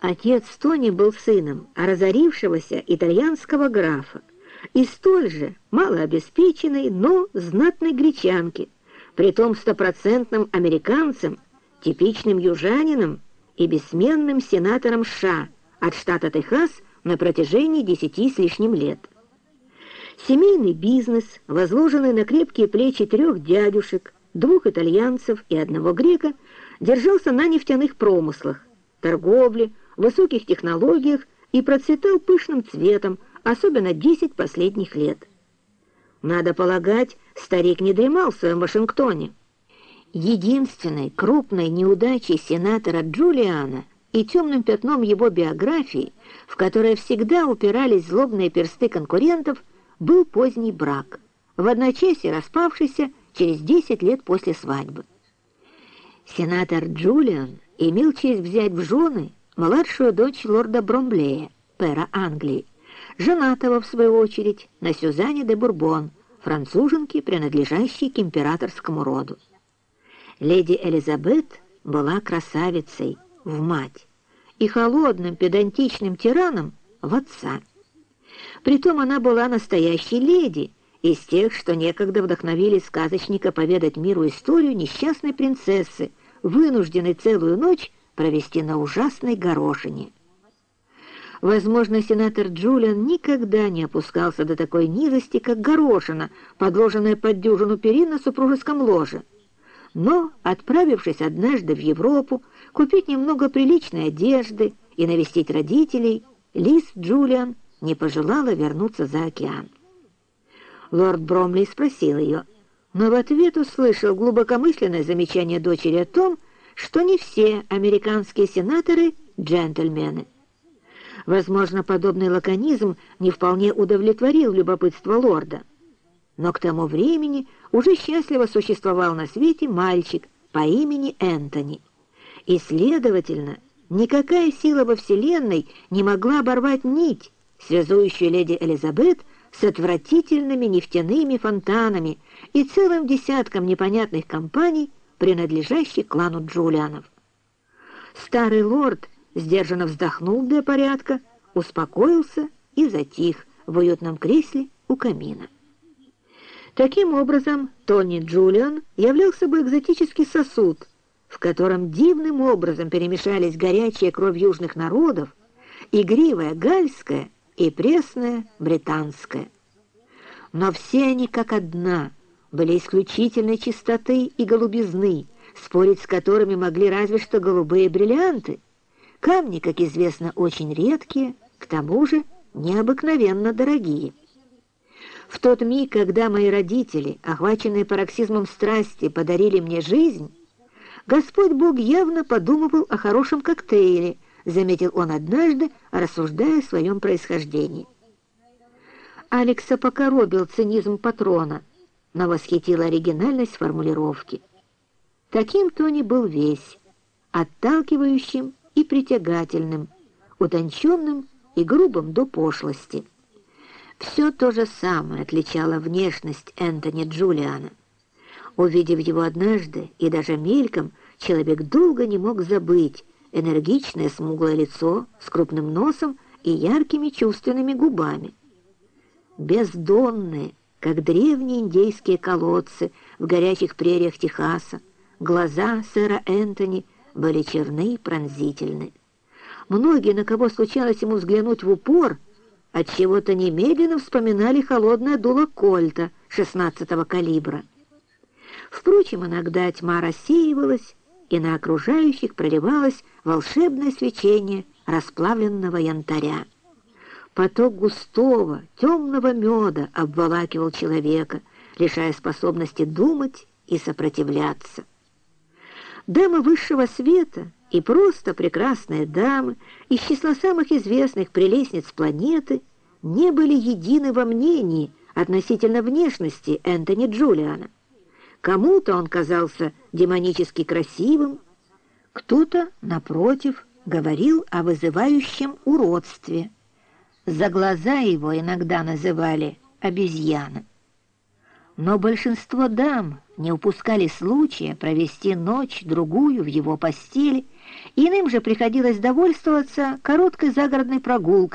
Отец Тони был сыном разорившегося итальянского графа и столь же малообеспеченной, но знатной гречанки, притом стопроцентным американцем, типичным южанином и бессменным сенатором США от штата Техас на протяжении десяти с лишним лет. Семейный бизнес, возложенный на крепкие плечи трех дядюшек, двух итальянцев и одного грека, держался на нефтяных промыслах, торговле, высоких технологиях и процветал пышным цветом, особенно 10 последних лет. Надо полагать, старик не дремал в своем Вашингтоне. Единственной крупной неудачей сенатора Джулиана и темным пятном его биографии, в которое всегда упирались злобные персты конкурентов, был поздний брак, в одночасье распавшийся через 10 лет после свадьбы. Сенатор Джулиан имел честь взять в жены младшую дочь лорда Бромблея, пера Англии, женатого, в свою очередь, на Сюзанне де Бурбон, француженке, принадлежащей к императорскому роду. Леди Элизабет была красавицей в мать и холодным педантичным тираном в отца. Притом она была настоящей леди, из тех, что некогда вдохновили сказочника поведать миру историю несчастной принцессы, вынужденной целую ночь провести на ужасной горошине. Возможно, сенатор Джулиан никогда не опускался до такой низости, как горошина, подложенная под дюжину перин на супружеском ложе. Но, отправившись однажды в Европу, купить немного приличной одежды и навестить родителей, Лиз Джулиан не пожелала вернуться за океан. Лорд Бромли спросил ее, но в ответ услышал глубокомысленное замечание дочери о том, что не все американские сенаторы — джентльмены. Возможно, подобный лаконизм не вполне удовлетворил любопытство лорда. Но к тому времени уже счастливо существовал на свете мальчик по имени Энтони. И, следовательно, никакая сила во Вселенной не могла оборвать нить, связующую леди Элизабет с отвратительными нефтяными фонтанами и целым десятком непонятных компаний, принадлежащий клану Джулианов. Старый лорд сдержанно вздохнул для порядка, успокоился и затих в уютном кресле у камина. Таким образом, Тони Джулиан являлся собой экзотический сосуд, в котором дивным образом перемешались горячая кровь южных народов, игривая гальская и пресная британская. Но все они как одна — были исключительной чистоты и голубизны, спорить с которыми могли разве что голубые бриллианты. Камни, как известно, очень редкие, к тому же необыкновенно дорогие. В тот миг, когда мои родители, охваченные пароксизмом страсти, подарили мне жизнь, Господь Бог явно подумывал о хорошем коктейле, заметил он однажды, рассуждая о своем происхождении. Алекса покоробил цинизм патрона, но восхитила оригинальность формулировки. Таким Тони был весь, отталкивающим и притягательным, утонченным и грубым до пошлости. Все то же самое отличало внешность Энтони Джулиана. Увидев его однажды и даже мельком, человек долго не мог забыть энергичное смуглое лицо с крупным носом и яркими чувственными губами. Бездонные, как древние индейские колодцы в горячих прериях Техаса. Глаза сэра Энтони были черны и пронзительны. Многие, на кого случалось ему взглянуть в упор, от чего то немедленно вспоминали холодное дуло кольта 16-го калибра. Впрочем, иногда тьма рассеивалась, и на окружающих проливалось волшебное свечение расплавленного янтаря. Поток густого, темного меда обволакивал человека, лишая способности думать и сопротивляться. Дамы высшего света и просто прекрасные дамы из числа самых известных прелестниц планеты не были едины во мнении относительно внешности Энтони Джулиана. Кому-то он казался демонически красивым, кто-то, напротив, говорил о вызывающем уродстве – за глаза его иногда называли обезьяна. Но большинство дам не упускали случая провести ночь-другую в его постели, иным же приходилось довольствоваться короткой загородной прогулкой